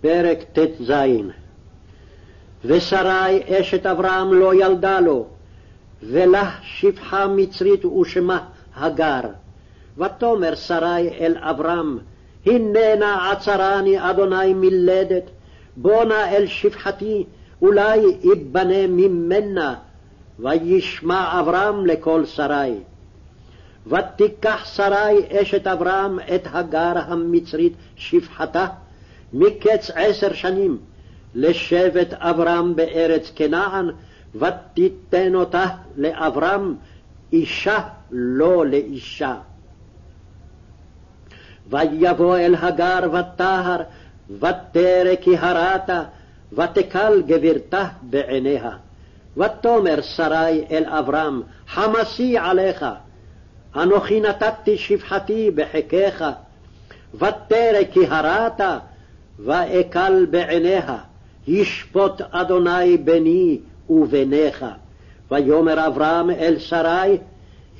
פרק ט"ז ושרי אשת אברהם לא ילדה לו, ולה שפחה מצרית ושמה הגר. ותאמר שרי אל אברהם, הננה עצרני אדוני מלדת, בונה אל שפחתי, אולי יבנה ממנה. וישמע אברהם לקול שרי. ותיקח שרי אשת אברהם את הגר המצרית שפחתה, מקץ עשר שנים, לשבט אברהם בארץ כנען, ותיתן אותה לאברהם אישה לא לאישה. ויבוא אל הגר וטהר, ותרא כי הרתה, ותקל גבירתה בעיניה. ותאמר שרי אל אברהם, חמסי עליך, אנוכי נתתי שפחתי בחיקך, ותרא כי הרעת, ואקל בעיניה, ישפוט אדוני ביני וביניך. ויאמר אברהם אל שרי,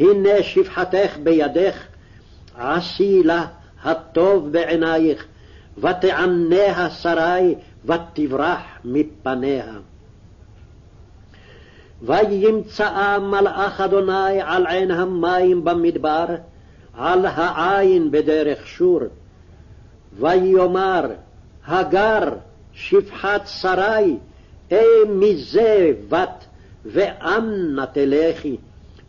הנה שפחתך בידך, עשי לה הטוב בעינייך, ותעניה שרי, ותברח מפניה. וימצאה מלאך אדוני על עין המים במדבר, על העין בדרך שור. ויאמר, הגר, שפחת שרי, אה מזה בת, ואנה תלכי.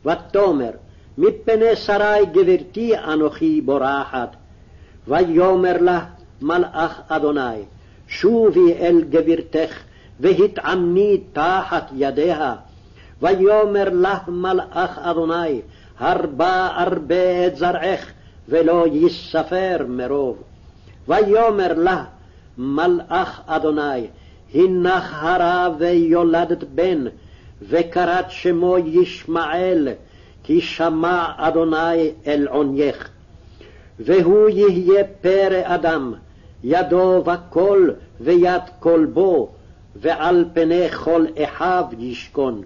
ותאמר, מפני שרי גברתי אנוכי בורחת. ויאמר לה מלאך אדוני, שובי אל גברתך, והתעמני תחת ידיה. ויאמר לך מלאך אדוני, הרבה ארבה את זרעך, ולא יספר מרוב. ויאמר לה מלאך אדוני, הנך הרה ויולדת בן, וקראת שמו ישמעאל, כי שמע אדוני אל עונייך. והוא יהיה פרא אדם, ידו בכל ויד כלבו, ועל פני כל אחיו ישכון.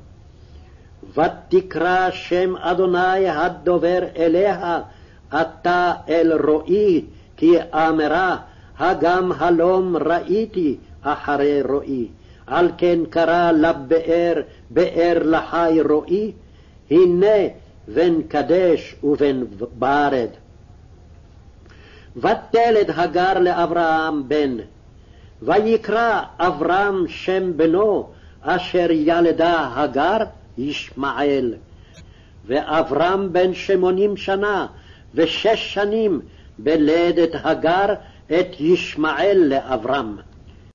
ותקרא שם אדוני הדובר אליה, אתה אל רועי, כי אמרה, הגם הלום ראיתי אחרי רועי. על כן קרא לבאר, באר לחי רועי, הנה בן קדש ובן ברד. ותלד הגר לאברהם בן, ויקרא אברהם שם בנו, אשר ילדה הגר, ישמעאל. ואברהם בן שמונים שנה ושש שנים בלדת הגר את ישמעאל לאברהם.